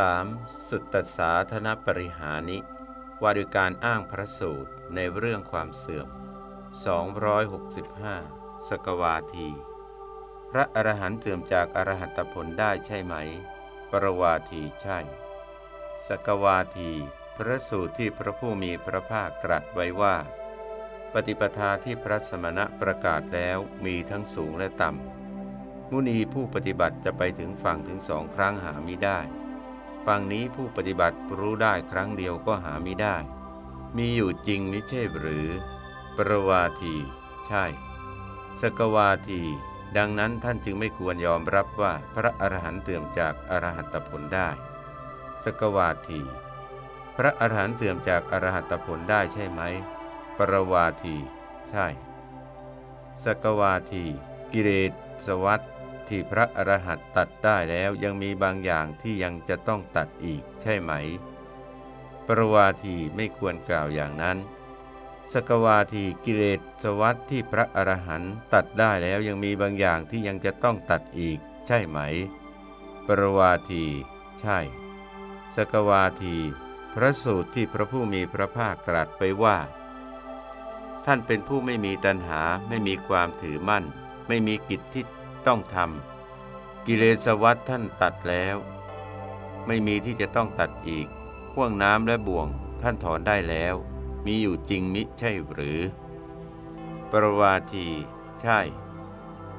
3. สุตตสาธนปริหานิว่าด้วยการอ้างพระสูตรในเรื่องความเสื่อม 265 สกวาที พระอรหันต์เสื่อมจากอรหัตผลได้ใช่ไหม ปรวาทีใช่ สกวาที พระสูตรที่พระผู้มีพระภาคตรัสไว้ว่า ปฏิปทาที่พระสมณะประกาศแล้วมีทั้งสูงและต่ำมุนีผู้ปฏิบัติจะไปถึงฝั่งถึงสองครั้งหาไมิได้ ฝั่งนี้ผู้ปฏิบัติรู้ได้ครั้งเดียวก็หาไม่ได้ มีอยู่จริงมิใช่หรือ ปรวาที ใช่ สกวาที ดังนั้นท่านจึงไม่ควรยอมรับว่าพระอรหันต์เตื่อมจากอรหัตผลได้ สกวาที พระอรหันต์เตื่อมจากอรหัตผลได้ใช่ไหม ปรวาที ใช่ สกวาที กิเลสวัต ที่พระอรหันต์ตัดได้แล้วยังมีบางอย่างที่ยังจะต้องตัดอีกใช่ไหม ปรวาทีไม่ควรกล่าวอย่างนั้น สกวาทีกิเลสวัตที่พระอรหันต์ตัดได้แล้วยังมีบางอย่างที่ยังจะต้องตัดอีกใช่ไหม ปรวาที ใช่ สกวาที พระสูตรที่พระผู้มีพระภาคตรัสไปว่า ท่านเป็นผู้ไม่มีตัณหาไม่มีความถือมั่น ไม่มีกิจที่ ต้องทำกิเลสวัฏท่านตัดแล้ว ไม่มีที่จะต้องตัดอีกห่วงน้ำและบ่วงท่านถอนได้แล้ว มีอยู่จริงมิใช่หรือ ปรวาที ใช่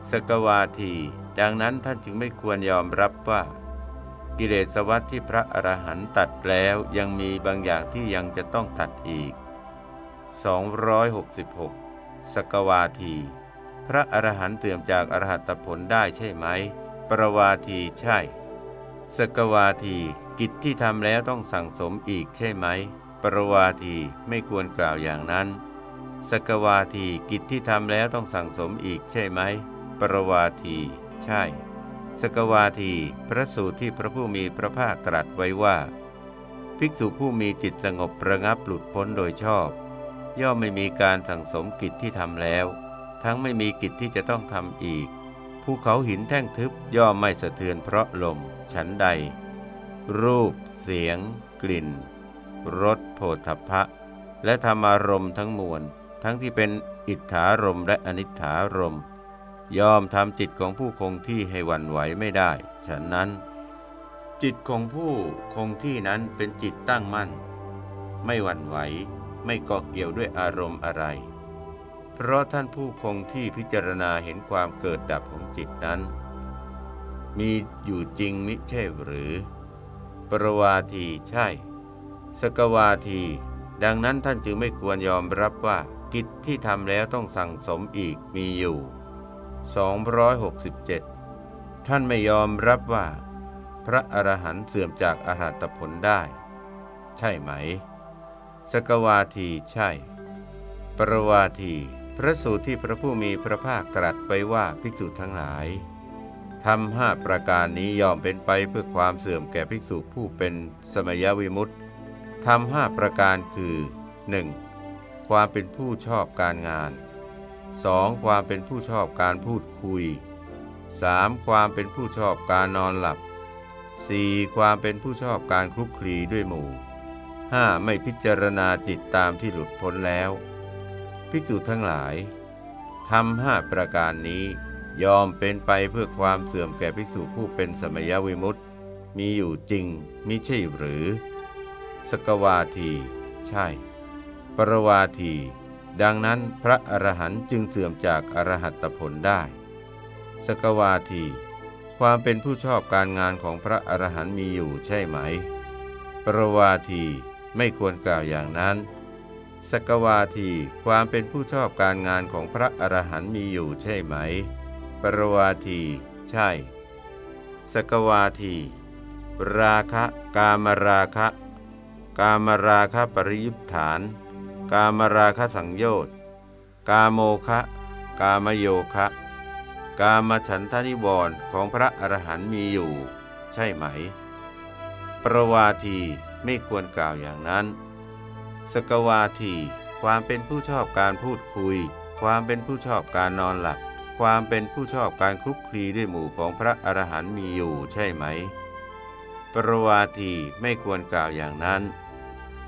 สกวาที ดังนั้นท่านจึงไม่ควรยอมรับว่า กิเลสวัฏที่พระอรหันต์ตัดแล้วยังมีบางอย่างที่ยังจะต้องตัดอีก 266 สกวาที พระอรหันต์เตื่อมจากอรหัตผลได้ใช่ไหม ปรวาทีใช่ สกวาที กิจที่ทำแล้วต้องสั่งสมอีกใช่ไหม ปรวาทีไม่ควรกล่าวอย่างนั้น สกวาทีกิจที่ทำแล้วต้องสั่งสมอีกใช่ไหม ปรวาที ใช่ สกวาที พระสูตรที่พระผู้มีพระภาคตรัสไว้ว่า ภิกษุผู้มีจิตสงบประงับหลุดพ้นโดยชอบ ย่อมไม่มีการสั่งสมกิจที่ทำแล้ว ทั้งไม่มีกิจที่จะต้องทำอีก ภูเขาหินแท่งทึบย่อมไม่สะเทือนเพราะลม ฉันใด รูป เสียง กลิ่นรสโผฏฐัพพะ และธรรมารมทั้งมวล ทั้งที่เป็นอิทธารมและอนิธารมยอมทำจิตของผู้คงที่ให้วันไหวไม่ได้ฉันนั้น จิตของผู้คงที่นั้นเป็นจิตตั้งมั่น ไม่หวั่นไหว ไม่เกาะเกี่ยวด้วยอารมณ์อะไร เพราะท่านผู้คงที่พิจารณาเห็นความเกิดดับของจิตนั้น มีอยู่จริงมิใช่หรือ ปรวาทีใช่ สกวาที ดังนั้นท่านจึงไม่ควรยอมรับว่ากิจที่ทำแล้วต้องสั่งสมอีกมีอยู่ 267 ท่านไม่ยอมรับว่า พระอรหันต์เสื่อมจากอรหัตผลได้ ใช่ไหม สกวาทีใช่ ปรวาที พระสูตรที่พระผู้มีพระภาคตรัสไปว่าภิกษุทั้งหลายทำห้าประการนี้ยอมเป็นไปเพื่อความเสื่อมแก่ภิกษุผู้เป็นสมยวิมุตติทำห้าประการคือ 1. ความเป็นผู้ชอบการงาน 2. ความเป็นผู้ชอบการพูดคุย 3. ความเป็นผู้ชอบการนอนหลับ 4. ความเป็นผู้ชอบการคลุกคลีด้วยหมู่ 5. ไม่พิจารณาจิตตามที่หลุดพ้นแล้ว ภิกษุทั้งหลายทำห้าประการนี้ยอมเป็นไปเพื่อความเสื่อมแก่ภิกษุผู้เป็นสมยวิมุตติมีอยู่จริงมิใช่หรือ สกวาที ใช่ ปรวาที ดังนั้นพระอรหันต์จึงเสื่อมจากอรหัตผลได้ สกวาที ความเป็นผู้ชอบการงานของพระอรหันต์มีอยู่ใช่ไหม ปรวาทีไม่ควรกล่าวอย่างนั้น สกวาทีความเป็นผู้ชอบการงานของพระอรหันต์มีอยู่ใช่ไหม ปรวาที ใช่ สกวาที ราคะกามราคะ กามราคะปริยุทธาน กามราคะสังโยชน์กาโมคะ กามโยคะ กามฉันทนิวรณ์ของพระอรหันต์มีอยู่ ใช่ไหม ปรวาทีไม่ควรกล่าวอย่างนั้น สกวาทีความเป็นผู้ชอบการพูดคุย ความเป็นผู้ชอบการนอนหลับ ความเป็นผู้ชอบการคลุกคลีด้วยหมู่ของพระอรหันต์มีอยู่ใช่ไหม ปรวาทีไม่ควรกล่าวอย่างนั้น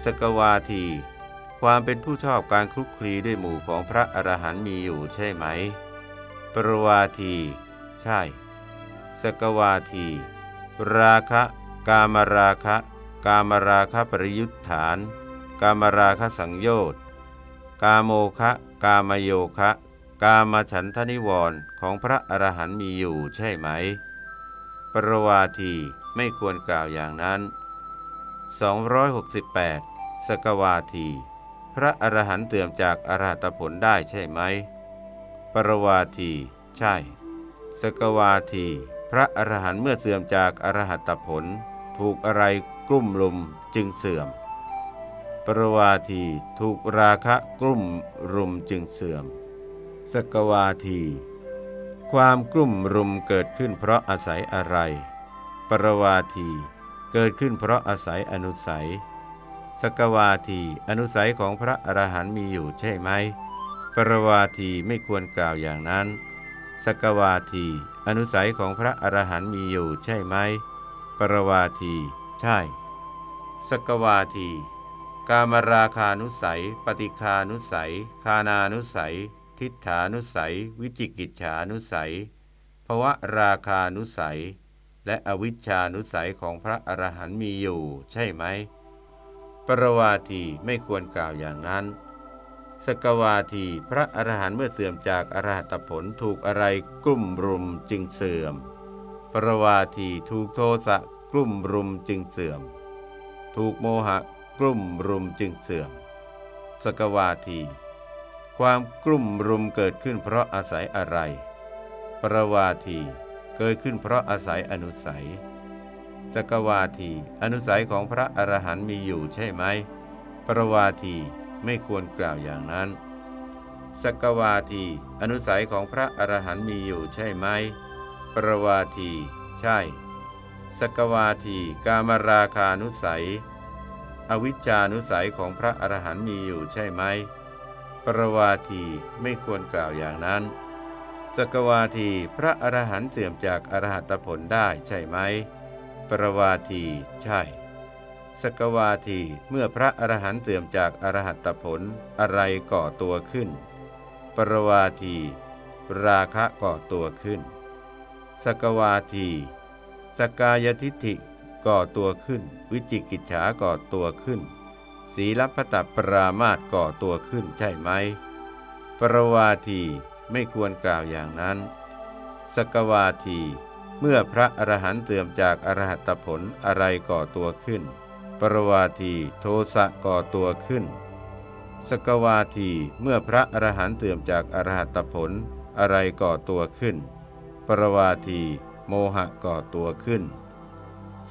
สกวาที ความเป็นผู้ชอบการคลุกคลีด้วยหมู่ของพระอรหันต์มีอยู่ใช่ไหม ปรวาที ใช่ สกวาที ราคะ กามราคะ กามราคะปริยุทธาน กามราคะสังโยชน์ กาโมคะ กามโยคะ กามฉันทนิวรณ์ของพระอรหันต์มีอยู่ใช่ไหม ปรวาทีไม่ควรกล่าวอย่างนั้น 268 สกวาที พระอรหันต์เตื่อมจากอรหัตผลได้ใช่ไหม ปรวาที ใช่ สกวาที พระอรหันต์เมื่อเสื่อมจากอรหัตผล ถูกอะไรกลุ่มลุมจึงเสื่อม ปรวาทีถูกราคะกลุ่มรุมจึงเสื่อม สกวาที ความกลุ่มรุมเกิดขึ้นเพราะอาศัยอะไร ปรวาที เกิดขึ้นเพราะอาศัยอนุสัย สกวาที อนุสัยของพระอรหันต์มีอยู่ใช่ไหม ปรวาทีไม่ควรกล่าวอย่างนั้น สกวาที อนุสัยของพระอรหันต์มีอยู่ใช่ไหม ปรวาที ใช่ สกวาที กามราคานุสัย ปฏิคานุสัย คานานุสัย ทิฏฐานุสัย วิจิกิจฉานุสัยภวะราคานุสัย และอวิชชานุสัยของพระอรหันต์มีอยู่ ใช่ไหม ปรวาทีไม่ควรกล่าวอย่างนั้น สกวาทีพระอรหันต์เมื่อเสื่อมจากอรหัตผลถูกอะไรกลุ่มรุมจึงเสื่อม ปรวาทีถูกโทสะกลุ่มรุมจึงเสื่อม ถูกโมหะ กลุ่มรุมจึงเสื่อม สกวาที ความกลุ่มรุมเกิดขึ้นเพราะอาศัยอะไร ปรวาทีเกิดขึ้นเพราะอาศัยอนุสัย สกวาที อนุสัยของพระอรหันต์มีอยู่ใช่ไหม ปรวาทีไม่ควรกล่าวอย่างนั้น สกวาที อนุสัยของพระอรหันต์มีอยู่ใช่ไหม ปรวาที ใช่ สกวาที กามราคานุสัย อวิชชานุสัยของพระอรหันต์มีอยู่ใช่ไหม ปรวาทีไม่ควรกล่าวอย่างนั้น สกวาทีพระอรหันต์เสื่อมจากอรหัตผลได้ใช่ไหม ปรวาทีใช่ สกวาทีเมื่อพระอรหันต์เสื่อมจากอรหัตผลอะไรก่อตัวขึ้น ปรวาที ราคะก่อตัวขึ้น สกวาที สกายทิฏฐิ ก่อตัวขึ้น วิจิกิจฉาก่อตัวขึ้น ศีลพัตปรามาตก่อตัวขึ้นใช่ไหม ปรวาทีไม่ควรกล่าวอย่างนั้น สกวาที เมื่อพระอรหันต์เตื่อมจากอรหัตผลอะไรก่อตัวขึ้น ปรวาทีโทสะก่อตัวขึ้น สกวาทีเมื่อพระอรหันต์เตื่อมจากอรหัตผลอะไรก่อตัวขึ้น ปรวาทีโมหะก่อตัวขึ้น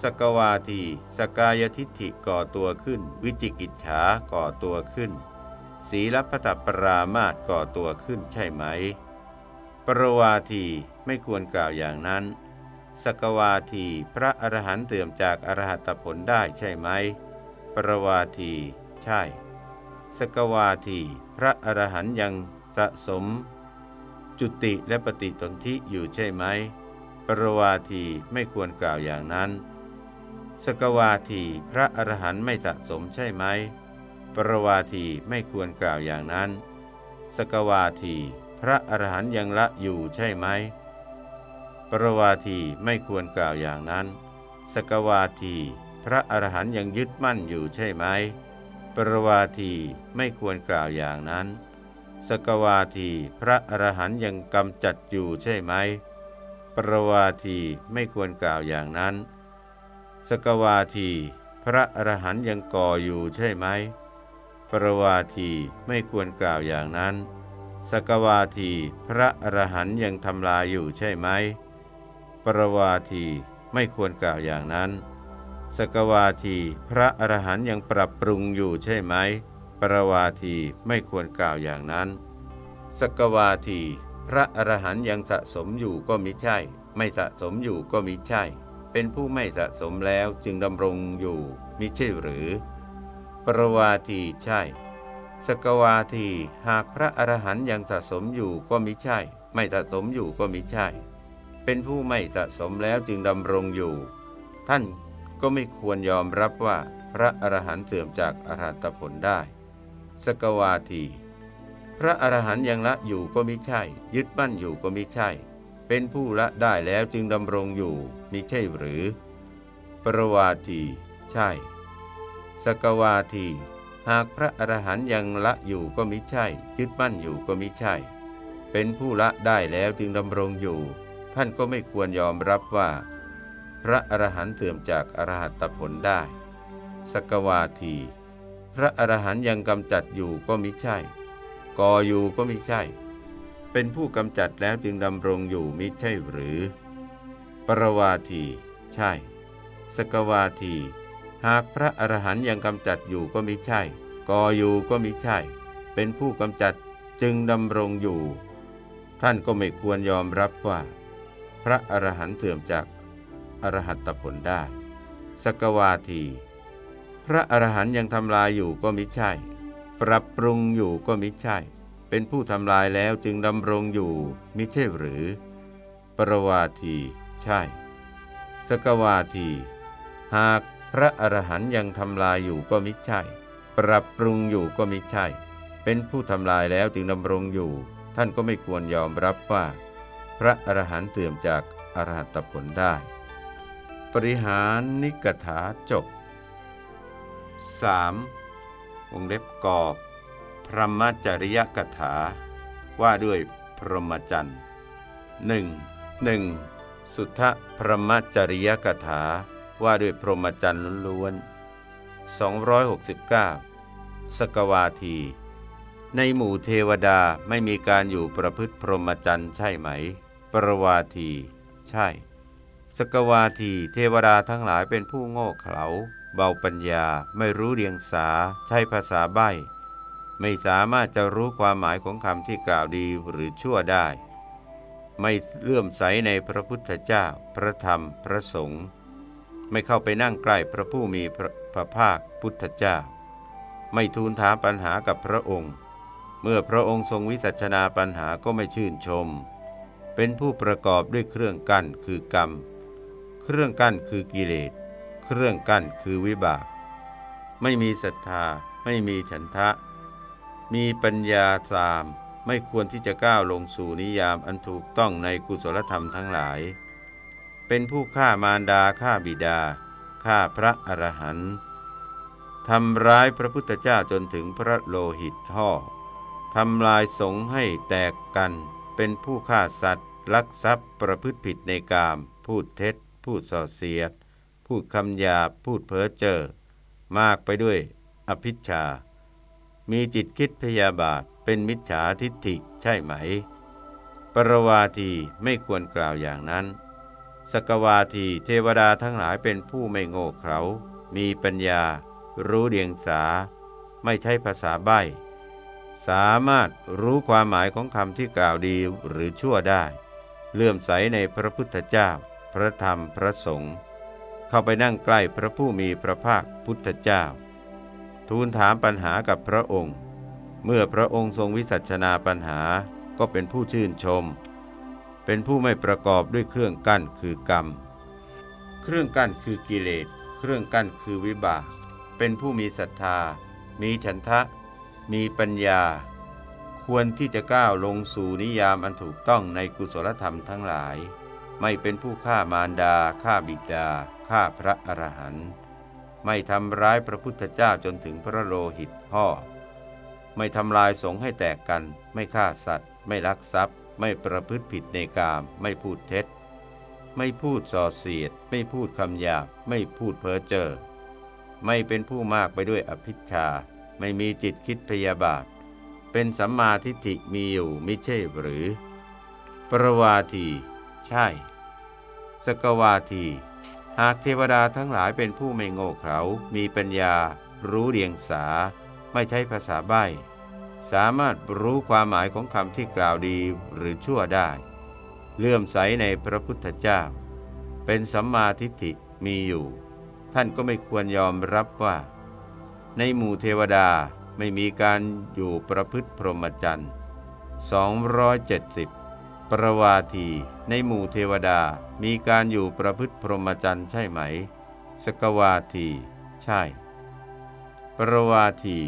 สกวาทีสกายทิฏฐิก่อตัวขึ้น วิจิกิจฉาก่อตัวขึ้น ศีลพัตปรามาตก่อตัวขึ้นใช่ไหม ปรวาทีไม่ควรกล่าวอย่างนั้น สกวาทีพระอรหันต์เตื่อมจากอรหัตผลได้ใช่ไหม ปรวาทีใช่ สกวาทีพระอรหันต์ยังสะสม จุติและปฏิสนธิอยู่ใช่ไหม ปรวาทีไม่ควรกล่าวอย่างนั้น สกวาทีพระอรหันต์ไม่สะสมใช่ไหม ปรวาทีไม่ควรกล่าวอย่างนั้น สกวาทีพระอรหันยังละอยู่ใช่ไหม ปรวาทีไม่ควรกล่าวอย่างนั้น สกวาทีพระอรหันยังยึดมั่นอยู่ใช่ไหม ปรวาทีไม่ควรกล่าวอย่างนั้น สกวาทีพระอรหันยังกำจัดอยู่ใช่ไหม ปรวาทีไม่ควรกล่าวอย่างนั้น สกวาที พระอรหันยังก่ออยู่ใช่ไหม ปรวาทีไม่ควรกล่าวอย่างนั้น สกวาที พระอรหันยังทำลายอยู่ใช่ไหม ปรวาทีไม่ควรกล่าวอย่างนั้น สกวาที พระอรหันยังปรับปรุงอยู่ใช่ไหม ปรวาทีไม่ควรกล่าวอย่างนั้น สกวาที พระอรหันยังสะสมอยู่ก็มิใช่ ไม่สะสมอยู่ก็มิใช่ เป็นผู้ไม่สะสมแล้วจึงดำรงอยู่มิใช่หรือ ปรวาทีใช่ สกวาทีหากพระอรหันต์ยังสะสมอยู่ก็มิใช่ ไม่สะสมอยู่ก็มิใช่ เป็นผู้ไม่สะสมแล้วจึงดำรงอยู่ ท่านก็ไม่ควรยอมรับว่าพระอรหันต์เสื่อมจากอรหัตผลได้ สกวาที พระอรหันต์ยังละอยู่ก็มิใช่ ยึดมั่นอยู่ก็มิใช่ เป็นผู้ละได้แล้วจึงดำรงอยู่ มิใช่หรือ ปรวาที ใช่ สกวาที หากพระอรหันต์ยังละอยู่ก็มิใช่ ยึดมั่นอยู่ก็มิใช่ เป็นผู้ละได้แล้วจึงดำรงอยู่ ท่านก็ไม่ควรยอมรับว่า พระอรหันต์เสื่อมจากอรหัตผลได้ สกวาที พระอรหันยังกำจัดอยู่ก็มิใช่ก่ออยู่ก็มิใช่ เป็นผู้กำจัดแล้วจึงดำรงอยู่มิใช่หรือ ปรวาที ใช่ สกวาที หากพระอรหันยังกำจัดอยู่ก็มิใช่ ก่ออยู่ก็มิใช่ เป็นผู้กำจัดจึงดำรงอยู่ ท่านก็ไม่ควรยอมรับว่า พระอรหันต์เสื่อมจากอรหัตผลได้ สกวาที พระอรหันยังทำลายอยู่ก็มิใช่ ปรับปรุงอยู่ก็มิใช่ เป็นผู้ทำลายแล้วจึงดำรงอยู่มิใช่หรือ ปรวาที ใช่ สกวาที หากพระอรหันยังทำลายอยู่ก็มิใช่ ปรับปรุงอยู่ก็มิใช่ เป็นผู้ทำลายแล้วจึงดำรงอยู่ ท่านก็ไม่ควรยอมรับว่า พระอรหันต์เตื่อมจากอรหัตผลได้ ปริหารนิกถาจบ 3. วงเล็บกอบพรหมจริยกถา ว่าด้วยพรหมจรรย์หนึ่งหนึ่ง สุทธพรหมจริยกถาว่าด้วยพรหมจรรย์ล้วน269 สกวาที ในหมู่เทวดาไม่มีการอยู่ประพฤติพรหมจรรย์ใช่ไหม ปรวาที ใช่ สกวาทีเทวดาทั้งหลายเป็นผู้โง่เขลา เบาปัญญาไม่รู้เรียงสา ใช้ภาษาใบ้ ไม่สามารถจะรู้ความหมายของคำที่กล่าวดีหรือชั่วได้ ไม่เลื่อมใสในพระพุทธเจ้า พระธรรม พระสงฆ์ ไม่เข้าไปนั่งใกล้พระผู้มีพระพระภาคพุทธเจ้า ไม่ทูลถามปัญหากับพระองค์ เมื่อพระองค์ทรงวิสัชนาปัญหาก็ไม่ชื่นชม เป็นผู้ประกอบด้วยเครื่องกั้นคือกรรม เครื่องกั้นคือกิเลส เครื่องกั้นคือวิบาก ไม่มีศรัทธา ไม่มีฉันทะ มีปัญญาสาม ไม่ควรที่จะก้าวลงสู่นิยามอันถูกต้องในกุศลธรรมทั้งหลาย เป็นผู้ฆ่ามารดาฆ่าบิดาฆ่าพระอรหันต์ทำร้ายพระพุทธเจ้าจนถึงพระโลหิตห่อทำลายสงให้แตกกัน เป็นผู้ฆ่าสัตว์ ลักทรัพย์ประพฤติผิดในกาม พูดเท็จ พูดส่อเสียด พูดคำหยาบพูดเพ้อเจ้อมากไปด้วยอภิชา มีจิตคิดพยาบาท เป็นมิจฉาทิฏฐิใช่ไหม ปรวาทีไม่ควรกล่าวอย่างนั้น สกวาทีเทวดาทั้งหลายเป็นผู้ไม่โง่เขลา มีปัญญา รู้เดียงสา ไม่ใช่ภาษาใบ้ สามารถรู้ความหมายของคำที่กล่าวดีหรือชั่วได้ เลื่อมใสในพระพุทธเจ้า พระธรรมพระสงฆ์ เข้าไปนั่งใกล้พระผู้มีพระภาคพุทธเจ้า ทูลถามปัญหากับพระองค์ เมื่อพระองค์ทรงวิสัชนาปัญหาก็เป็นผู้ชื่นชม เป็นผู้ไม่ประกอบด้วยเครื่องกั้นคือกรรม เครื่องกั้นคือกิเลส เครื่องกั้นคือวิบาก เป็นผู้มีศรัทธา มีฉันทะ มีปัญญา ควรที่จะก้าวลงสู่นิยามอันถูกต้องในกุศลธรรมทั้งหลาย ไม่เป็นผู้ฆ่ามารดา ฆ่าบิดา ฆ่าพระอรหันต์ ไม่ทำร้ายพระพุทธเจ้าจนถึงพระโลหิตพ่อ ไม่ทำลายสงให้แตกกัน ไม่ฆ่าสัตว์ ไม่ลักทรัพย์ ไม่ประพฤติผิดในกาม ไม่พูดเท็จ ไม่พูดส่อเสียด ไม่พูดคำหยาบ ไม่พูดเพ้อเจ้อไม่เป็นผู้มากไปด้วยอภิชา ไม่มีจิตคิดพยาบาท เป็นสัมมาทิฏฐิมีอยู่มิใช่หรือ ประวาที ใช่ สกวาที หากเทวดาทั้งหลายเป็นผู้ไม่โง่เขลามีปัญญา รู้เดียงสา ไม่ใช้ภาษาใบ้ สามารถรู้ความหมายของคำที่กล่าวดีหรือชั่วได้ เลื่อมใสในพระพุทธเจ้า เป็นสัมมาทิฏฐิมีอยู่ ท่านก็ไม่ควรยอมรับว่า ในหมู่เทวดาไม่มีการอยู่ประพฤติพรหมจรรย์270 ประวาที ในหมู่เทวดามีการอยู่ประพฤติพรหมจรรย์ใช่ไหม สกวาที ใช่ ประวาที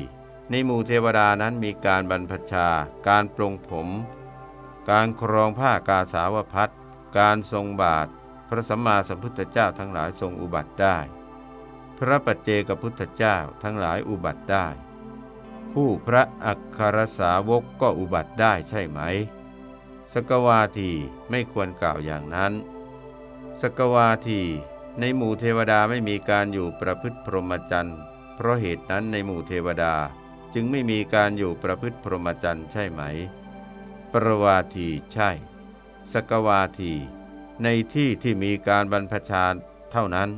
ในหมู่เทวดานั้นมีการบรรพชา การปรงผม การครองผ้ากาสาวพัดการทรงบาท พระสัมมาสัมพุทธเจ้าทั้งหลายทรงอุบัติได้ พระปัจเจกพุทธเจ้าทั้งหลายอุบัติได้ผู้พระอัคครสาวกก็อุบัติได้ใช่ไหม สกวาทีไม่ควรกล่าวอย่างนั้น สกวาทีในหมู่เทวดาไม่มีการอยู่ประพฤติพรหมจรรย์ เพราะเหตุนั้นในหมู่เทวดา จึงไม่มีการอยู่ประพฤติพรหมจรรย์ใช่ไหม ปรวาทีใช่ สกวาที ในที่ที่มีการบรรพชาเท่านั้น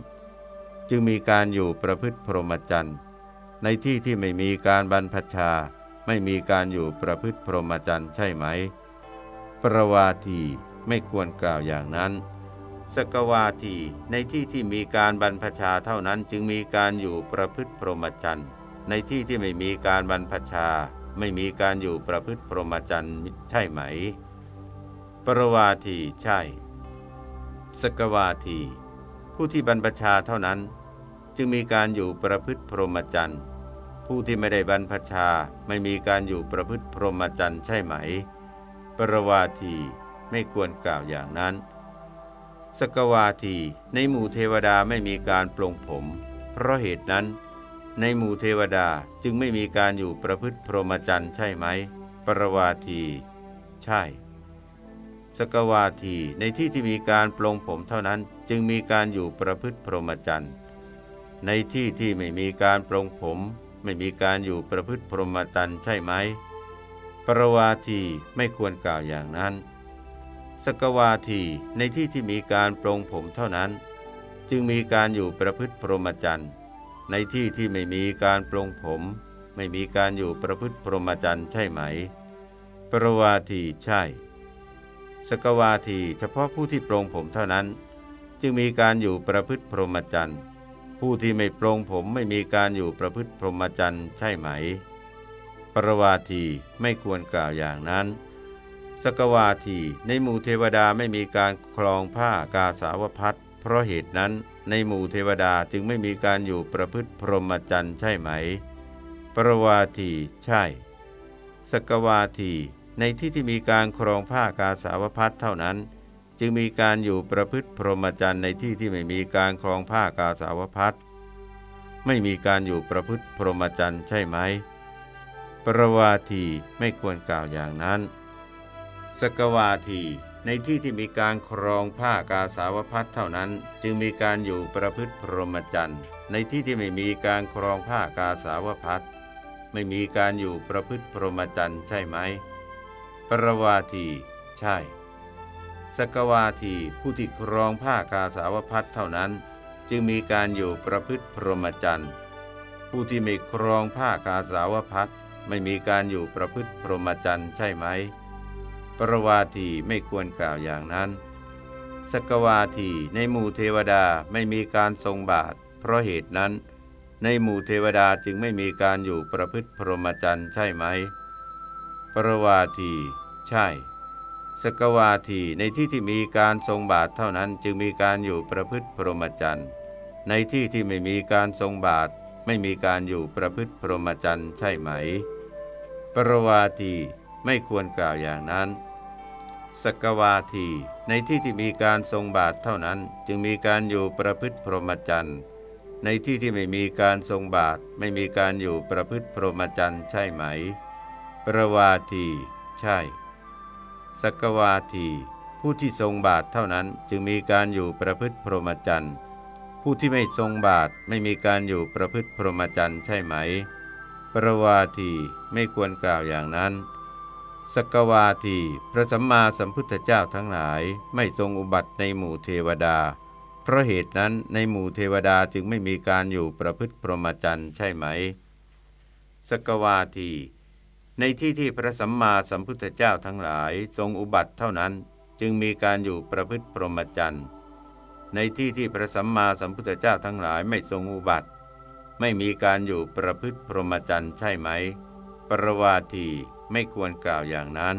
จึงมีการอยู่ประพฤติพรหมจรรย์ ในที่ที่ไม่มีการบรรพชา ไม่มีการอยู่ประพฤติพรหมจรรย์ใช่ไหม ปรวาทีไม่ควรกล่าวอย่างนั้นสกวาทีในที่ที่มีการบรรพชาเท่านั้นจึงมีการอยู่ประพฤติพรหมจรรย์ ในที่ที่ไม่มีการบรรพชา ไม่มีการอยู่ประพฤติพรหมจรรย์ใช่ไหม ปรวาทีใช่ สกวาที ผู้ที่บรรพชาเท่านั้น จึงมีการอยู่ประพฤติพรหมจรรย์ ผู้ที่ไม่ได้บรรพชาไม่มีการอยู่ประพฤติพรหมจรรย์ใช่ไหม ปรวาทีไม่ควรกล่าวอย่างนั้น สกวาที ในหมู่เทวดาไม่มีการปลงผม เพราะเหตุนั้น ในหมู่เทวดาจึงไม่มีการอยู่ประพฤติพรหมจรรย์ใช่ไหม ปรวาที ใช่ สกวาทีในที่ที่มีการปลงผมเท่านั้นจึงมีการอยู่ประพฤติพรหมจรรย์ ในที่ที่ไม่มีการปลงผม ไม่มีการอยู่ประพฤติพรหมจรรย์ใช่ไหม ปรวาทีไม่ควรกล่าวอย่างนั้น สกวาทีในที่ที่มีการปรงผมเท่านั้น จึงมีการอยู่ประพฤติพรหมจรรย์ ในที่ที่ไม่มีการปรงผม ไม่มีการอยู่ประพฤติพรหมจรรย์ใช่ไหม ปรวาทีใช่ สกวาทีเฉพาะผู้ที่ปรงผมเท่านั้น จึงมีการอยู่ประพฤติพรหมจรรย์ ผู้ที่ไม่ปรงผมไม่มีการอยู่ประพฤติพรหมจรรย์ใช่ไหม ปรวาทีไม่ควรกล่าวอย่างนั้น สกวาทีในหมู่เทวดาไม่มีการคลองผ้ากาสาวพัดเพราะเหตุนั้น ในหมู่เทวดาจึงไม่มีการอยู่ประพฤติพรหมจรรย์ใช่ไหม ประวาทีใช่ สกวาที ในที่ที่มีการครองผ้ากาสาวพัดเท่านั้น จึงมีการอยู่ประพฤติพรหมจรรย์ในที่ที่ไม่มีการครองผ้ากาสาวพัดไม่มีการอยู่ประพฤติพรหมจรรย์ใช่ไหม ประวาทีไม่ควรกล่าวอย่างนั้น สกวาที ในที่ที่มีการครองผ้ากาสาวพัดเท่านั้น จึงมีการอยู่ประพฤติพรหมจรรย์ในที่ที่ไม่มีการครองผ้ากาสาวพัดไม่มีการอยู่ประพฤติพรหมจรรย์ใช่ไหม ปรวาที ใช่ สกวาทีผู้ที่ครองผ้ากาสาวพัดเท่านั้น จึงมีการอยู่ประพฤติพรหมจรรย์ผู้ที่ไม่ครองผ้ากาสาวพัดไม่มีการอยู่ประพฤติพรหมจรรย์ใช่ไหม ปรวาทีไม่ควรกล่าวอย่างนั้น สกวาทีในหมู่เทวดาไม่มีการทรงบาท เพราะเหตุนั้น ในหมู่เทวดาจึงไม่มีการอยู่ประพฤติพรหมจรรย์ใช่ไหม ปรวาที ใช่ สกวาทีในที่ที่มีการทรงบาทเท่านั้นจึงมีการอยู่ประพฤติพรหมจรรย์ ในที่ที่ไม่มีการทรงบาทไม่มีการอยู่ประพฤติพรหมจรรย์ใช่ไหม ปรวาทีไม่ควรกล่าวอย่างนั้น สกวาที ในที่ที่มีการทรงบาทเท่านั้น จึงมีการอยู่ประพฤติพรหมจรรย์ในที่ที่ไม่มีการทรงบาทไม่มีการอยู่ประพฤติพรหมจรรย์ใช่ไหม ประวาที ใช่ สกวาที ผู้ที่ทรงบาทเท่านั้นจึงมีการอยู่ประพฤติพรหมจรรย์ผู้ที่ไม่ทรงบาทไม่มีการอยู่ประพฤติพรหมจรรย์ใช่ไหม ประวาทีไม่ควรกล่าวอย่างนั้น สกวาทีพระสัมมาสัมพุทธเจ้าทั้งหลายไม่ทรงอุบัติในหมู่เทวดา เพราะเหตุนั้นในหมู่เทวดาจึงไม่มีการอยู่ประพฤติพรหมจรรย์ใช่ไหม สกวาที ในที่ที่พระสัมมาสัมพุทธเจ้าทั้งหลายทรงอุบัติเท่านั้นจึงมีการอยู่ประพฤติพรหมจรรย์ ในที่ที่พระสัมมาสัมพุทธเจ้าทั้งหลายไม่ทรงอุบัติ ไม่มีการอยู่ประพฤติพรหมจรรย์ใช่ไหม ปรวาที ไม่ควรกล่าวอย่างนั้น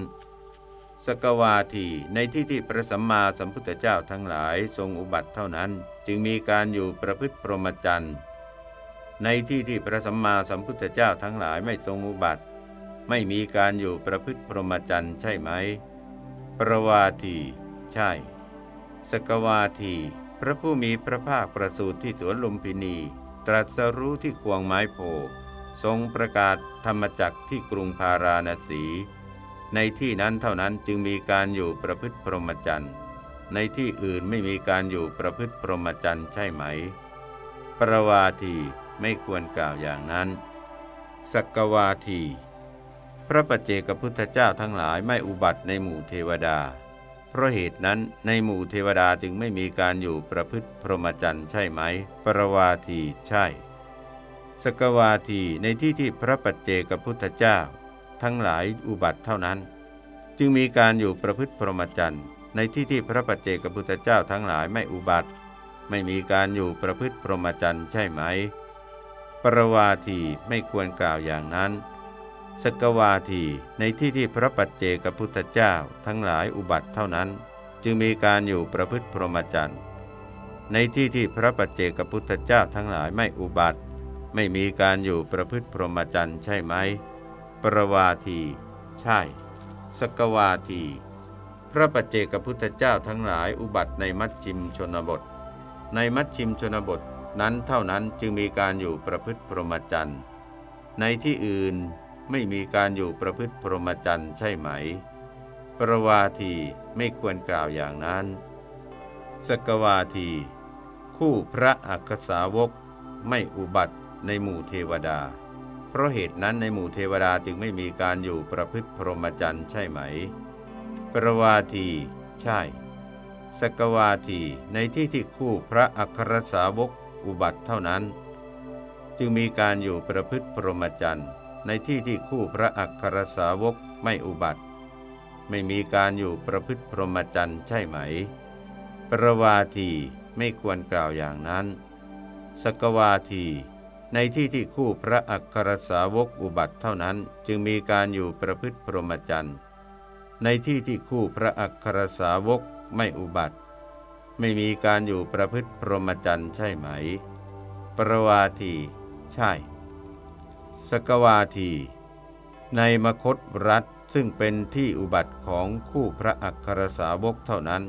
สกวาทีในที่ที่พระสัมมาสัมพุทธเจ้าทั้งหลายทรงอุบัติเท่านั้น จึงมีการอยู่ประพฤติพรหมจรรย์ในที่ที่พระสัมมาสัมพุทธเจ้าทั้งหลายไม่ทรงอุบัติ ไม่มีการอยู่ประพฤติพรหมจรรย์ใช่ไหม ประวาทีใช่ สกวาที พระผู้มีพระภาคประสูติที่สวนลุมพินี ตรัสรู้ที่ควงไม้โพ ทรงประกาศธรรมจักที่กรุงพาราณสี ในที่นั้นเท่านั้นจึงมีการอยู่ประพฤติพรหมจรรย์ ในที่อื่นไม่มีการอยู่ประพฤติพรหมจรรย์ใช่ไหม ประวาทีไม่ควรกล่าวอย่างนั้น สักวาที พระปัจเจกพุทธเจ้าทั้งหลายไม่อุบัติในหมู่เทวดา เพราะเหตุนั้นในหมู่เทวดาจึงไม่มีการอยู่ประพฤติพรหมจรรย์ใช่ไหม ประวาทีใช่ สกวาทีในที่ที่พระปัจเจกพุทธเจ้า ทั้งหลายอุบัติเท่านั้น จึงมีการอยู่ประพฤติพรหมจรรย์ในที่ที่พระปัจเจกพุทธเจ้าทั้งหลายไม่อุบัติ ไม่มีการอยู่ประพฤติพรหมจรรย์ใช่ไหม ปรวาทีไม่ควรกล่าวอย่างนั้น สกวาทีในที่ที่พระปัจเจกพุทธเจ้าทั้งหลายอุบัติเท่านั้น จึงมีการอยู่ประพฤติพรหมจรรย์ในที่ที่พระปัจเจกพุทธเจ้าทั้งหลายไม่อุบัติ ไม่มีการอยู่ประพฤติพรหมจรรย์ใช่ไหม ปรวาที ใช่ สกวาที พระปัจเจกพุทธเจ้าทั้งหลายอุบัติในมัชชิมชนบท ในมัชชิมชนบทนั้นเท่านั้นจึงมีการอยู่ประพฤติพรหมจรรย์ ในที่อื่นไม่มีการอยู่ประพฤติพรหมจรรย์ใช่ไหม ปรวาทีไม่ควรกล่าวอย่างนั้น สกวาที คู่พระอักษาวกไม่อุบัติ ในหมู่เทวดา เพราะเหตุนั้นในหมู่เทวดาจึงไม่มีการอยู่ประพฤติพรหมจรรย์ใช่ไหม ประวาที ใช่ สกวาที ในที่ที่คู่พระอัครสาวกอุบัติเท่านั้น จึงมีการอยู่ประพฤติพรหมจรรย์ ในที่ที่คู่พระอักษรสาวกไม่อุบัติ ไม่มีการอยู่ประพฤติพรหมจรรย์ใช่ไหม ประวาทีไม่ควรกล่าวอย่างนั้น สกวาที ในที่ที่คู่พระอักษรสาวกอุบัติเท่านั้นจึงมีการอยู่ประพฤติพรหมจรรย์ ในที่ที่คู่พระอักษรสาวกไม่อุบัติ ไม่มีการอยู่ประพฤติพรหมจรรย์ใช่ไหม ประวาที ใช่ สกวาที ในมคตรัฐซึ่งเป็นที่อุบัติของคู่พระอักษรสาวกเท่านั้น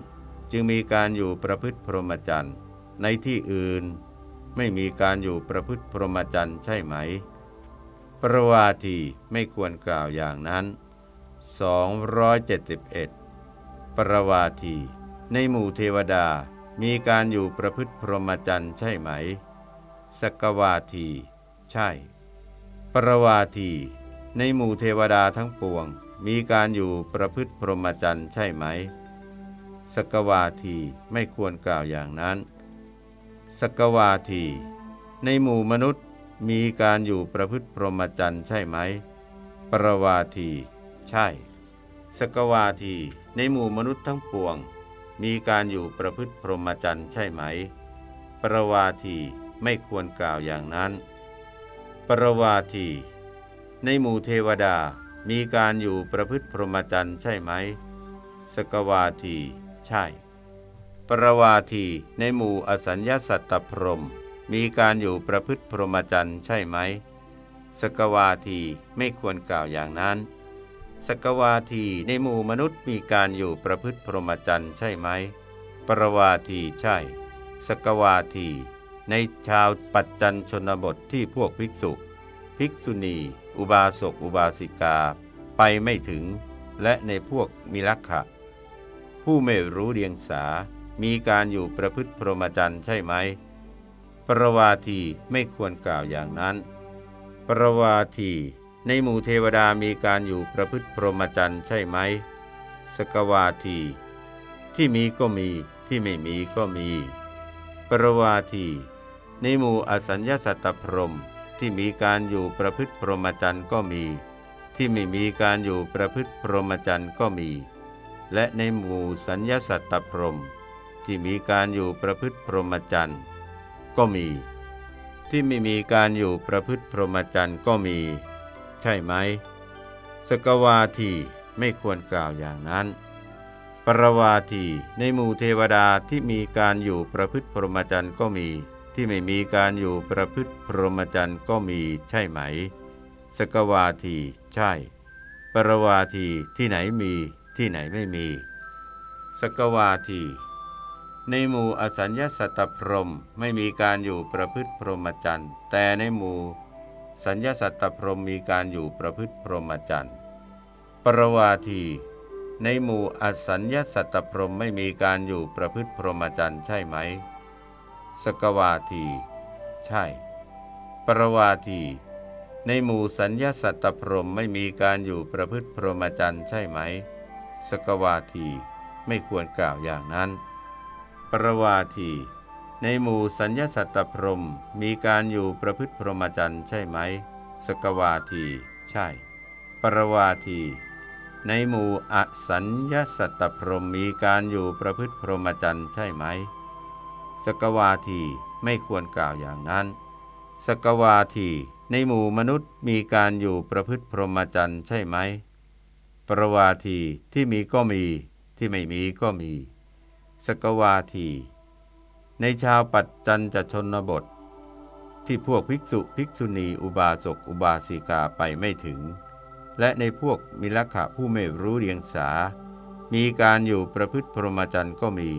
จึงมีการอยู่ประพฤติพรหมจรรย์ ในที่อื่น ไม่มีการอยู่ประพฤติพรหมจรรย์ใช่ไหม ปรวาทีไม่ควรกล่าวอย่างนั้น 271 ปรวาที ในหมู่เทวดามีการอยู่ประพฤติพรหมจรรย์ใช่ไหม สกวาที ใช่ ปรวาที ในหมู่เทวดาทั้งปวง มีการอยู่ประพฤติพรหมจรรย์ใช่ไหม สกวาทีไม่ควรกล่าวอย่างนั้น สกวาที ในหมู่มนุษย์มีการอยู่ประพฤติพรหมจรรย์ใช่ไหม ปรวาที ใช่ สกวาที ในหมู่มนุษย์ทั้งปวง มีการอยู่ประพฤติพรหมจรรย์ใช่ไหม ปรวาทีไม่ควรกล่าวอย่างนั้น ปรวาที ในหมู่เทวดามีการอยู่ประพฤติพรหมจรรย์ใช่ไหม สกวาที ใช่ ปรวาทีในหมู่อสัญญาสัตตพรม มีการอยู่ประพฤติพรหมจรรย์ใช่ไหม สกวาทีไม่ควรกล่าวอย่างนั้น สกวาทีในหมู่มนุษย์มีการอยู่ประพฤติพรหมจรรย์ใช่ไหม ปรวาทีใช่ สกวาที ในชาวปัจจันชนบทที่พวกภิกษุ ภิกษุณี อุบาสกอุบาสิกา ไปไม่ถึง และในพวกมิลักขะผู้ไม่รู้เดียงสา มีการอยู่ประพฤติพรหมจรรย์ใช่ไหม ปรวาทีไม่ควรกล่าวอย่างนั้น ปรวาทีในหมู่เทวดามีการอยู่ประพฤติพรหมจรรย์ใช่ไหม สกวาที ที่มีก็มีที่ไม่มีก็มี ปรวาทีในหมู่อสัญญาสัตตพรมที่มีการอยู่ประพฤติพรหมจรรย์ก็มี ที่ไม่มีการอยู่ประพฤติพรหมจรรย์ก็มี และในหมู่สัญญาสัตตพรม ที่มีการอยู่ประพฤติพรหมจรรย์ก็มี ที่ไม่มีการอยู่ประพฤติพรหมจรรย์ก็มี ใช่ไหม สกวาทีไม่ควรกล่าวอย่างนั้น ปรวาทีในหมู่เทวดาที่มีการอยู่ประพฤติพรหมจรรย์ก็มี ที่ไม่มีการอยู่ประพฤติพรหมจรรย์ก็มีใช่ไหม สกวาทีใช่ ปรวาทีที่ไหนมีที่ไหนไม่มี สกวาที ในหมู่อสัญญาสัตตพรมไม่มีการอยู่ประพฤติพรหมจรรย์แต่ในหมู่สัญญาสัตตพรมมีการอยู่ประพฤติพรหมจรรย์ปรวาที ในหมู่อสัญญาสัตตพรมไม่มีการอยู่ประพฤติพรหมจรรย์ใช่ไหม สกวาที ใช่ ปรวาที ในหมู่สัญญาสัตตพรมไม่มีการอยู่ประพฤติพรหมจรรย์ใช่ไหม สกวาที ไม่ควรกล่าวอย่างนั้น ปรวาทีในหมู่สัญญาสัตตพรมมีการอยู่ประพฤติพรหมจรรย์ใช่ไหม สกวาที ใช่ ปรวาที ในหมู่อสัญญาสัตตพรมมีการอยู่ประพฤติพรหมจรรย์ใช่ไหม สกวาทีไม่ควรกล่าวอย่างนั้น สกวาที ในหมู่มนุษย์มีการอยู่ประพฤติพรหมจรรย์ใช่ไหม ปรวาทีที่มีก็มีที่ไม่มีก็มี สกวาที ในชาวปัจจันจะชนบท ที่พวกภิกษุภิกษุณีอุบาสกอุบาสิกาไปไม่ถึง และในพวกมิลักขะผู้ไม่รู้เรียงสา มีการอยู่ประพฤติพรหมจรรย์ก็มี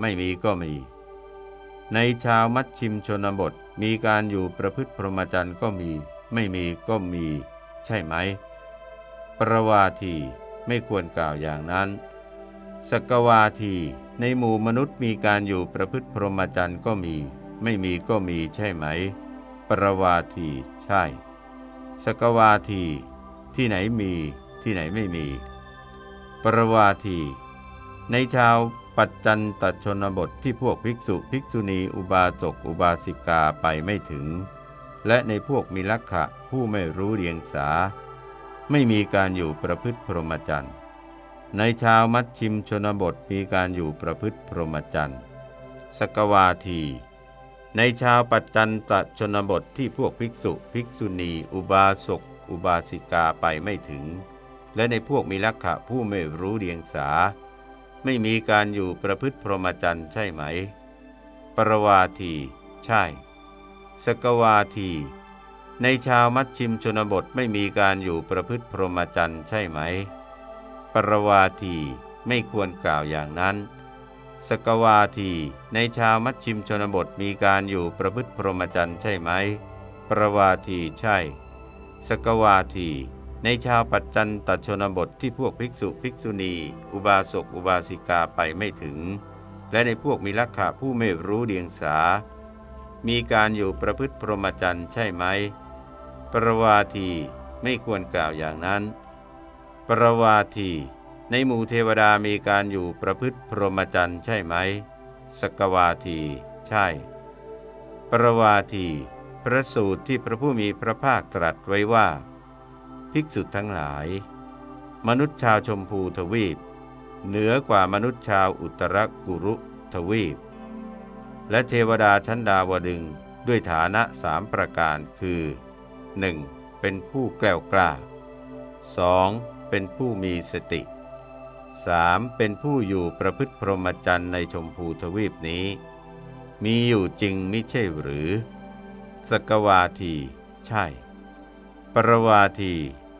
ไม่มีก็มี ในชาวมัชชิมชนบทมีการอยู่ประพฤติพรหมจรรย์ก็มี ไม่มีก็มี ใช่ไหม ประวาทีไม่ควรกล่าวอย่างนั้น สกวาทีในหมู่มนุษย์มีการอยู่ประพฤติพรหมจรรย์ก็มี ไม่มีก็มีใช่ไหม ปรวาที ใช่ สกวาที ที่ไหนมี ที่ไหนไม่มี ปรวาที ในชาวปัจจันตชนบทที่พวกภิกษุภิกษุณีอุบาสกอุบาสิกาไปไม่ถึง และในพวกมีลักขะผู้ไม่รู้เรียงสา ไม่มีการอยู่ประพฤติพรหมจรรย์ ในชาวมัชชิมชนบทมีการอยู่ประพฤติพรหมจรรย์สกวาที ในชาวปัจจันตชนบทที่พวกภิกษุ ภิกษุณี อุบาสก อุบาสิกาไปไม่ถึง และในพวกมีลักขะผู้ไม่รู้เดียงสา ไม่มีการอยู่ประพฤติพรหมจรรย์ใช่ไหม ปรวาที ใช่ สกวาที ในชาวมัชชิมชนบทไม่มีการอยู่ประพฤติพรหมจรรย์ใช่ไหม ปรวาทีไม่ควรกล่าวอย่างนั้น สกวาทีในชาวมัชชิมชนบทมีการอยู่ประพฤติพรหมจรรย์ใช่ไหม ปรวาทีใช่ สกวาที ในชาวปัจจันตชนบทที่พวกภิกษุภิกษุณี อุบาสกอุบาสิกาไปไม่ถึง และในพวกมีลักขะผู้ไม่รู้เดียงสา มีการอยู่ประพฤติพรหมจรรย์ใช่ไหม ปรวาทีไม่ควรกล่าวอย่างนั้น ปรวาที ในหมู่เทวดามีการอยู่ประพฤติพรหมจรรย์ใช่ไหม สกวาที ใช่ ปรวาที พระสูตรที่พระผู้มีพระภาคตรัสไว้ว่า ภิกษุทั้งหลาย มนุษย์ชาวชมพูทวีป เหนือกว่ามนุษย์ชาวอุตรกุรุทวีป และเทวดาชั้นดาวดึงด้วยฐานะสามประการคือ 1. เป็นผู้แกล้วกล้า 2. เป็นผู้มีสติ 3. เป็นผู้อยู่ประพฤติพรหมจรรย์ในชมพูทวีปนี้ มีอยู่จริงไม่ใช่หรือ สกวาที ใช่ ปรวาที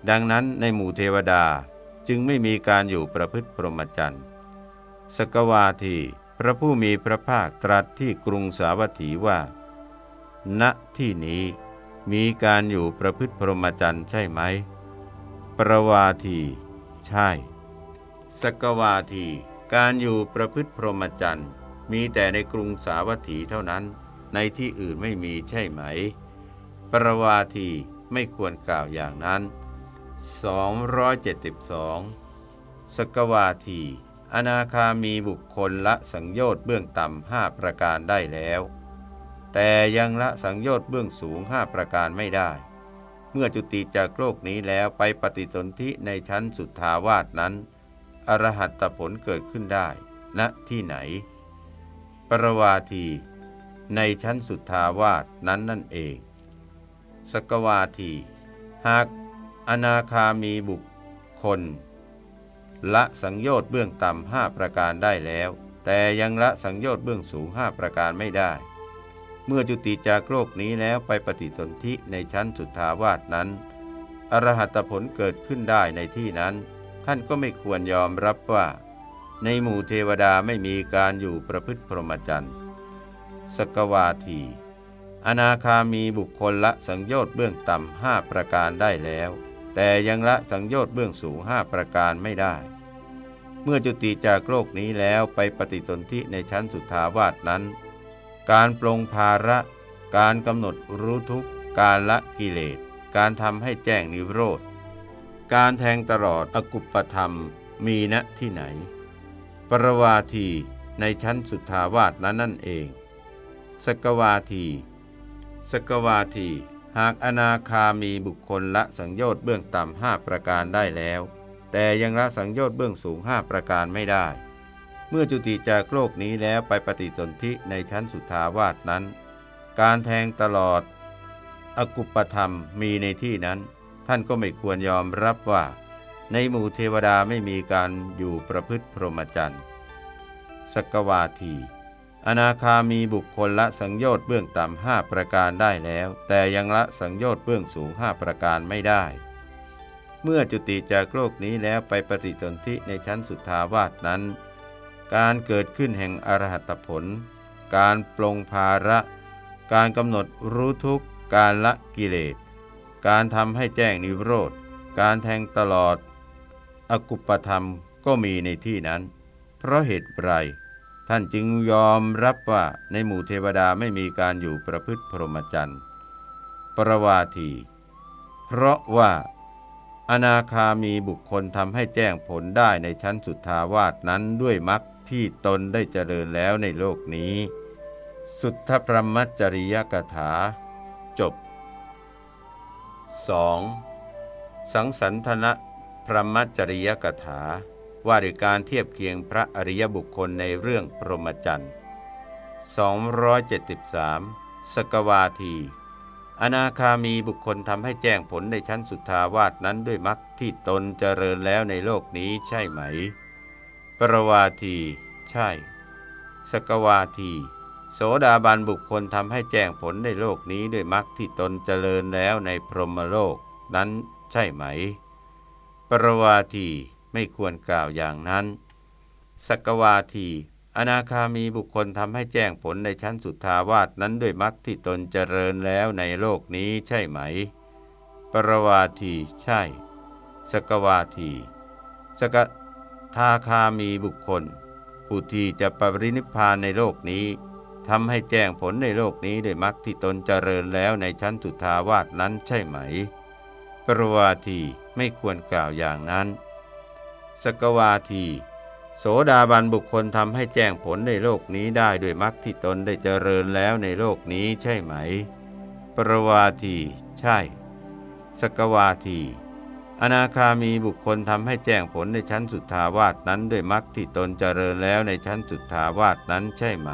ดังนั้นในหมู่เทวดาจึงไม่มีการอยู่ประพฤติพรหมจรรย์ สกวาที พระผู้มีพระภาคตรัสที่กรุงสาวัตถีว่า ณ ที่นี้มีการอยู่ประพฤติพรหมจรรย์ใช่ไหม ประวาที ใช่ สกวาที การอยู่ประพฤติพรหมจรรย์ มีแต่ในกรุงสาวัตถีเท่านั้น ในที่อื่นไม่มีใช่ไหม ประวาทีไม่ควรกล่าวอย่างนั้น 272 สกวาที อนาคามีบุคคลละสังโยชน์เบื้องต่ำห้าประการได้แล้ว แต่ยังละสังโยชน์เบื้องสูงห้าประการไม่ได้ เมื่อจุติจากโลกนี้แล้วไปปฏิสนธิในชั้นสุทธาวาสนั้น อรหัตผลเกิดขึ้นได้ณที่ไหน ปรวาที ในชั้นสุทธาวาสนั้นนั่นเอง สกวาที หากอนาคามีบุคคล ละสังโยชน์เบื้องต่ำห้าประการได้แล้ว แต่ยังละสังโยชน์เบื้องสูงห้าประการไม่ได้ เมื่อจุติจากโลกนี้แล้วไปปฏิสนธิในชั้นสุทาวาสนั้น อรหัตผลเกิดขึ้นได้ในที่นั้น ท่านก็ไม่ควรยอมรับว่า ในหมู่เทวดาไม่มีการอยู่ประพฤติพรหมจรรย์ สกวาที อนาคามีบุคคลละสังโยชน์เบื้องต่ำห้าประการได้แล้ว แต่ยังละสังโยชน์เบื้องสูงห้าประการไม่ได้ เมื่อจุติจากโลกนี้แล้วไปปฏิสนธิในชั้นสุทาวาสนั้น การปรงภาระ การกำหนดรู้ทุกการละกิเลส การทำให้แจ้งนิโรธ การแทงตลอดอกุปธรรมมีณที่ไหน ปรวาทีในชั้นสุทธาวาสนั้นนั่นเอง สกวาที สกวาที หากอนาคามีบุคคลละสังโยชน์เบื้องต่ำห้าประการได้แล้ว แต่ยังละสังโยชน์เบื้องสูงห้าประการไม่ได้ มื่อจุติจากโลกนี้แล้วไปปฏิสนธิในชั้นสุทาวาสนั้น การแทงตลอด อกุปธรรมมีในที่นั้น ท่านก็ไม่ควรยอมรับว่า ในหมู่เทวดาไม่มีการอยู่ประพฤติพรหมจรรย์สกวาทีอนาคามีบุคคลละสังโยชน์เบื้องต่ำห้าประการได้แล้ว แต่ยังละสังโยชน์เบื้องสูงห้าประการไม่ได้ เมื่อจุติจากโลกนี้แล้วไปปฏิสนธิในชั้นสุทธาวาสนั้น การเกิดขึ้นแห่งอรหัตผล การปลงภาระ การกำหนดรู้ทุกการละกิเลส การทำให้แจ้งนิโรธ การแทงตลอด อกุปธรรมก็มีในที่นั้น เพราะเหตุไรท่านจึงยอมรับว่าในหมู่เทวดาไม่มีการอยู่ประพฤติพรหมจรรย์ ประวาที เพราะว่า อนาคามีบุคคลทำให้แจ้งผลได้ในชั้นสุทธาวาสนั้นด้วยมรรค ที่ตนได้เจริญแล้วในโลกนี้ สุทธพรหมจริยกถา จบ 2. สังสันธนะพรหมจริยกถา ว่าด้วยการเทียบเคียงพระอริยบุคคลในเรื่องพรหมจรรย์273 สกวาที อนาคามีบุคคลทำให้แจ้งผลในชั้นสุทธาวาสนั้นด้วยมรรคที่ตนเจริญแล้วในโลกนี้ใช่ไหม ปรวาที ใช่ สกวาที โสดาบันบุคคลทำให้แจ้งผลในโลกนี้ด้วยมรรคที่ตนเจริญแล้วในพรหมโลก นั้นใช่ไหม ปรวาทีไม่ควรกล่าวอย่างนั้น สกวาที อนาคามีบุคคลทำให้แจ้งผลในชั้นสุทธาวาสนั้นด้วยมรรคที่ตนเจริญแล้วในโลกนี้ใช่ไหม ปรวาทีใช่ สกวาที สกทาคามีบุคคล ผู้ที่จะปรินิพานในโลกนี้ทำให้แจ้งผลในโลกนี้ด้วยมรรคที่ตนเจริญแล้วในชั้นสุทาวาสนั้นใช่ไหม ปรวาทีไม่ควรกล่าวอย่างนั้น สกวาทีโสดาบันบุคคลทำให้แจ้งผลในโลกนี้ได้ด้วยมรรคที่ตนได้เจริญแล้วในโลกนี้ใช่ไหม ปรวาที ใช่ สกวาที อนาคามีบุคคลทำให้แจ้งผลในชั้นสุทธาวาสนั้นด้วยมรรคที่ตนเจริญแล้วในชั้นสุทธาวาสนั้นใช่ไหม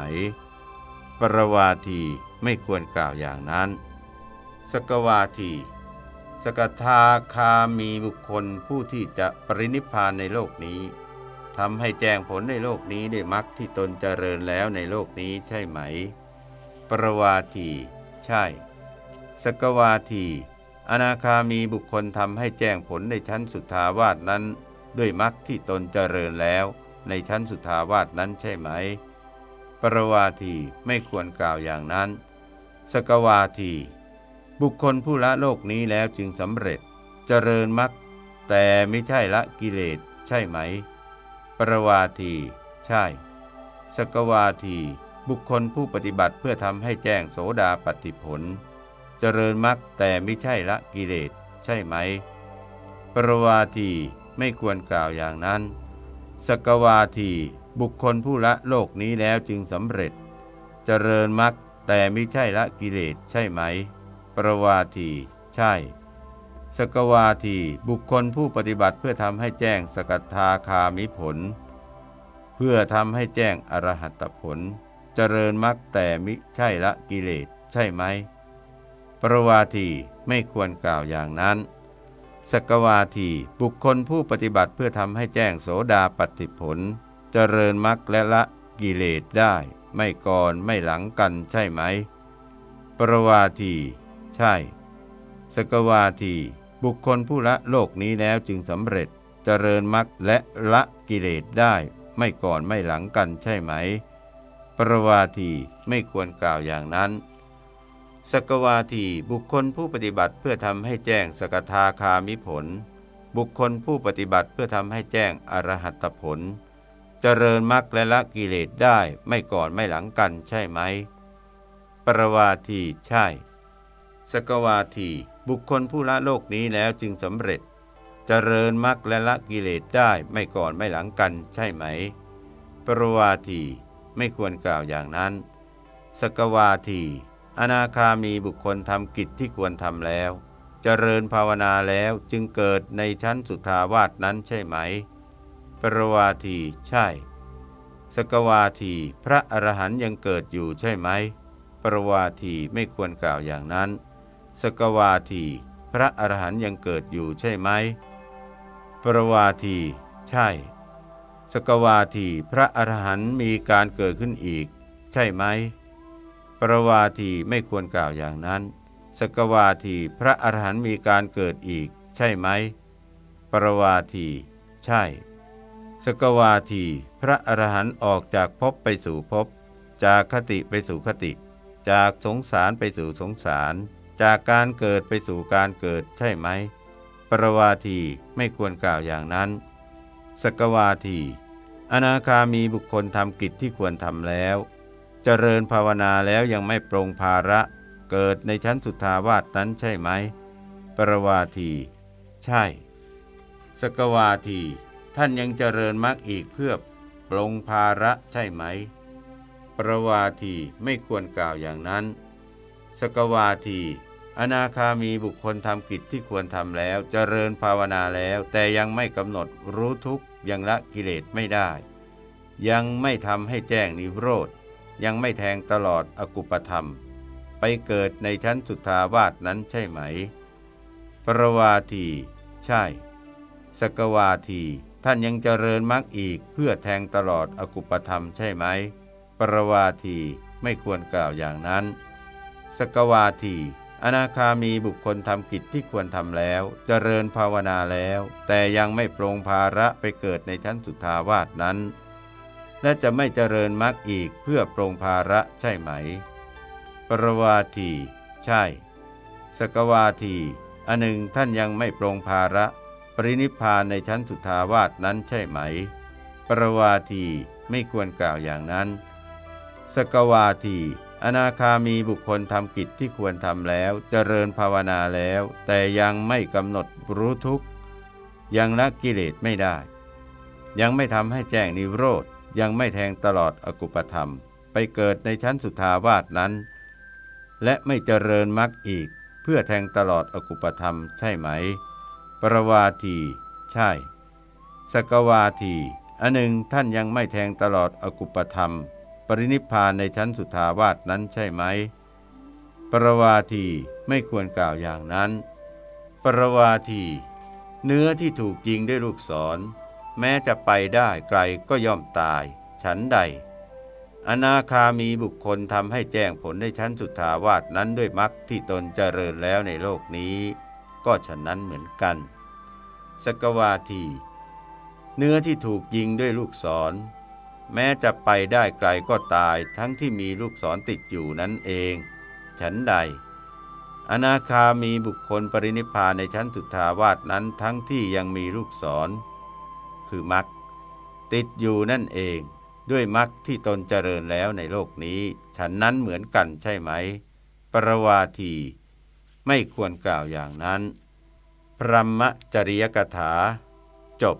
ปรวาทีไม่ควรกล่าวอย่างนั้น สกวาที สกทาคามีบุคคลผู้ที่จะปรินิพานในโลกนี้ทำให้แจ้งผลในโลกนี้ด้วยมรรคที่ตนเจริญแล้วในโลกนี้ใช่ไหม ปรวาที ใช่ สกวาที อนาคามีบุคคลทำให้แจ้งผลในชั้นสุทธาวาสนั้น ด้วยมรรคที่ตนเจริญแล้ว ในชั้นสุทธาวาสนั้นใช่ไหม ปรวาทีไม่ควรกล่าวอย่างนั้น สกวาที บุคคลผู้ละโลกนี้แล้วจึงสำเร็จเจริญมรรคแต่ไม่ใช่ละกิเลสใช่ไหม ปรวาที ใช่ สกวาที บุคคลผู้ปฏิบัติเพื่อทำให้แจ้งโสดาปฏิผล เจริญมรรคแต่ไม่ใช่ละกิเลสใช่ไหม ปรวาทีไม่ควรกล่าวอย่างนั้น สกวาทีบุคคลผู้ละโลกนี้แล้วจึงสำเร็จ เจริญมรรคแต่ไม่ใช่ละกิเลสใช่ไหม ปรวาทีใช่ สกวาทีบุคคลผู้ปฏิบัติเพื่อทำให้แจ้งสกทาคามิผล เพื่อทำให้แจ้งอรหัตผล เจริญมรรคแต่มิใช่ละกิเลสใช่ไหม ปรวาทีไม่ควรกล่าวอย่างนั้น สกวาทีบุคคลผู้ปฏิบัติเพื่อทำให้แจ้งโสดาปัติผล เจริญมรรคและละกิเลสได้ ไม่ก่อนไม่หลังกันใช่ไหม ปรวาที ใช่ สกวาที บุคคลผู้ละโลกนี้แล้วจึงสำเร็จ เจริญมรรคและละกิเลสได้ ไม่ก่อนไม่หลังกันใช่ไหม ปรวาทีไม่ควรกล่าวอย่างนั้น สกวาทีบุคคลผู้ปฏิบัติเพื่อทำให้แจ้งสกทาคามิผล บุคคลผู้ปฏิบัติเพื่อทำให้แจ้งอรหัตผล เจริญมรรคและละกิเลสได้ไม่ก่อนไม่หลังกันใช่ไหม ปรวาทีใช่ สกวาทีบุคคลผู้ละโลกนี้แล้วจึงสำเร็จ เจริญมรรคและละกิเลสได้ไม่ก่อนไม่หลังกันใช่ไหม ปรวาทีไม่ควรกล่าวอย่างนั้น สกวาที อนาคามีบุคคลทำกิจที่ควรทำแล้วจเจริญภาวนาแล้วจึงเกิดในชั้นสุทาวาสนั้นใช่ไหม ปรวาทีใช่ สกวาทีพระอรหันยังเกิดอยู่ใช่ไหม ปรวาทีไม่ควรกล่าวอย่างนั้น สกวาที พระอรหันยังเกิดอยู่ใช่ไหม ปรวาทีใช่ สกวาทีพระอรหันมีการเกิดขึ้นอีก ใช่ไหม ปรวาทีไม่ควรกล่าวอย่างนั้น สกวาทีพระอรหันต์มีการเกิดอีก ใช่ไหม ปรวาทีใช่ สกวาทีพระอรหันต์ออกจากภพไปสู่ภพ จากคติไปสู่คติ จากสงสารไปสู่สงสาร จากการเกิดไปสู่การเกิดใช่ไหม ปรวาทีไม่ควรกล่าวอย่างนั้น สกวาทีอนาคามีบุคคลทำกิจที่ควรทำแล้ว เจริญภาวนาแล้วยังไม่ปรงภาระ เกิดในชั้นสุทาวาสนั้นใช่ไหม ปรวาที ใช่ สกวาที ท่านยังเจริญมรรคอีกเพื่อปรงภาระใช่ไหม ปรวาทีไม่ควรกล่าวอย่างนั้น สกวาทีอนาคามีบุคคลทำกิจที่ควรทำแล้วเจริญภาวนาแล้ว แต่ยังไม่กำหนดรู้ทุกยังละกิเลสไม่ได้ ยังไม่ทำให้แจ้งนิโรธ ยังไม่แทงตลอดอกุปธรรม ไปเกิดในชั้นสุทาวาสนั้นใช่ไหม ปรวาที ใช่ สกวาที ท่านยังเจริญมรรคอีกเพื่อแทงตลอดอกุปธรรมใช่ไหม ปรวาทีไม่ควรกล่าวอย่างนั้น สกวาที อนาคามีบุคคลทำกิจที่ควรทำแล้ว เจริญภาวนาแล้ว แต่ยังไม่ปรงภาระไปเกิดในชั้นสุทาวาสนั้น และจะไม่เจริญมรรคอีกเพื่อปรงภาระใช่ไหม ปรวาที ใช่ สกวาที อันหนึ่งท่านยังไม่ปรงภาระ ปรินิพานในชั้นสุทาวาสนั้นใช่ไหม ปรวาทีไม่ควรกล่าวอย่างนั้น สกวาที อนาคามีบุคคลทำกิจที่ควรทำแล้วเจริญภาวนาแล้ว แต่ยังไม่กำหนดรู้ทุกยังละกิเลสไม่ได้ ยังไม่ทำให้แจ้งนิโรธ ยังไม่แทงตลอดอกุปธรรม ไปเกิดในชั้นสุทาวาสนั้น และไม่เจริญมรรคอีก เพื่อแทงตลอดอกุปธรรมใช่ไหม ปรวาที ใช่ สกวาทีอันหนึ่งท่านยังไม่แทงตลอดอกุปธรรม ปรินิพานในชั้นสุทาวาสนั้นใช่ไหม ปรวาทีไม่ควรกล่าวอย่างนั้น ปรวาที เนื้อที่ถูกยิงด้วยลูกศร แม้จะไปได้ไกลก็ย่อมตาย ฉันใด อนาคามีบุคคลทำให้แจ้งผลในชั้นสุทาวาสนั้นด้วยมรรคที่ตนเจริญแล้วในโลกนี้ ก็ฉะนั้นเหมือนกัน สกวาที เนื้อที่ถูกยิงด้วยลูกศร แม้จะไปได้ไกลก็ตายทั้งที่มีลูกศรติดอยู่นั้นเอง ฉันใดอนาคามีบุคคลปรินิพานในชั้นสุทาวาสนั้นทั้งที่ยังมีลูกศร คือมรรคติดอยู่นั่นเองด้วยมรรคที่ตนเจริญแล้วในโลกนี้ ฉันนั้นเหมือนกันใช่ไหม ปรวาที ไม่ควรกล่าวอย่างนั้น พรหมจริยกถา จบ